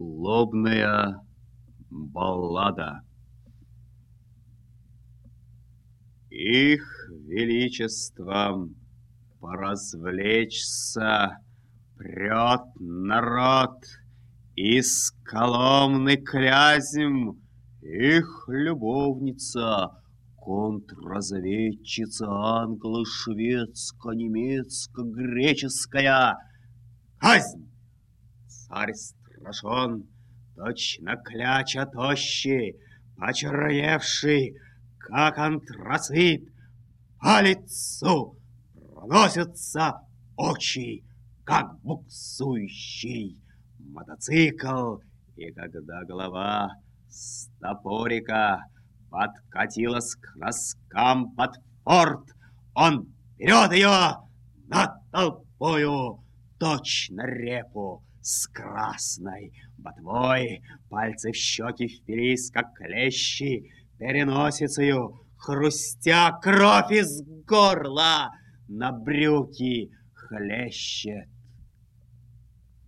Лобная баллада Их величеством поразвлечься прет народ Из Коломны клязем их любовница Контрразведчица англо-шведско-немецко-греческая Казнь! Царь страшен, точно кляча тощий, Почерневший, как антрацит, По лицу проносятся очи, Как буксующий мотоцикл, И когда голова с топорика Подкатилась к носкам под форт, Он берет ее над толпою, Точно репу с красной ботвой, пальцы в щеки впились, как клещи, переносицею, хрустя кровь из горла, на брюки хлещет.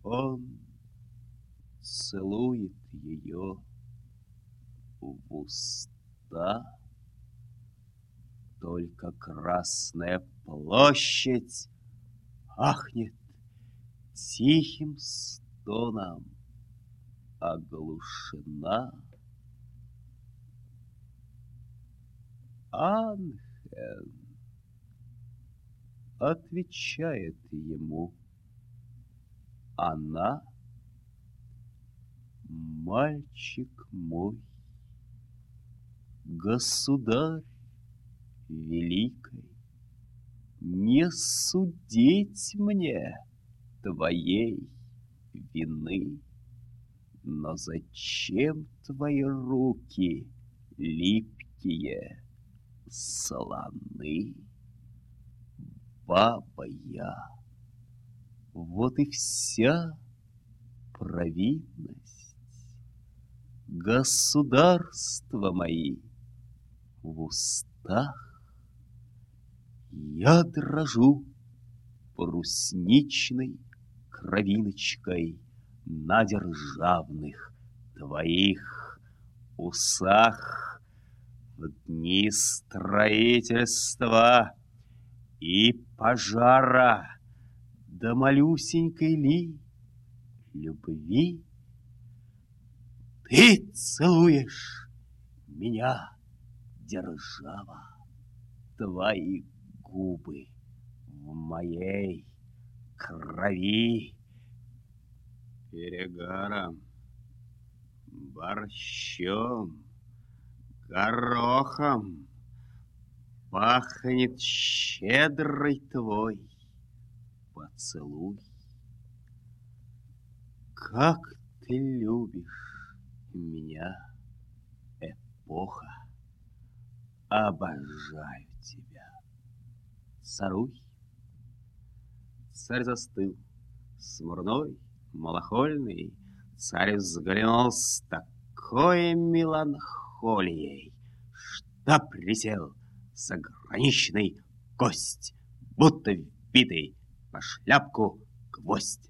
Он целует ее в уста, только Красная площадь ахнет тихим стоном оглушена. Анхен отвечает ему. Она, мальчик мой, государь великой, не судить мне твоей вины. Но зачем твои руки липкие, слоны? Баба я, вот и вся провинность. Государства мои в устах я дрожу брусничной кровиночкой на державных твоих усах. В дни строительства и пожара до малюсенькой ли любви ты целуешь меня, держава, твои губы в моей крови перегаром, борщом, горохом пахнет щедрый твой поцелуй. Как ты любишь меня, эпоха, обожаю тебя. Царуй. Царь застыл, смурной, малохольный. Царь взглянул с такой меланхолией, что присел заграничный гость, будто вбитый по шляпку гвоздь.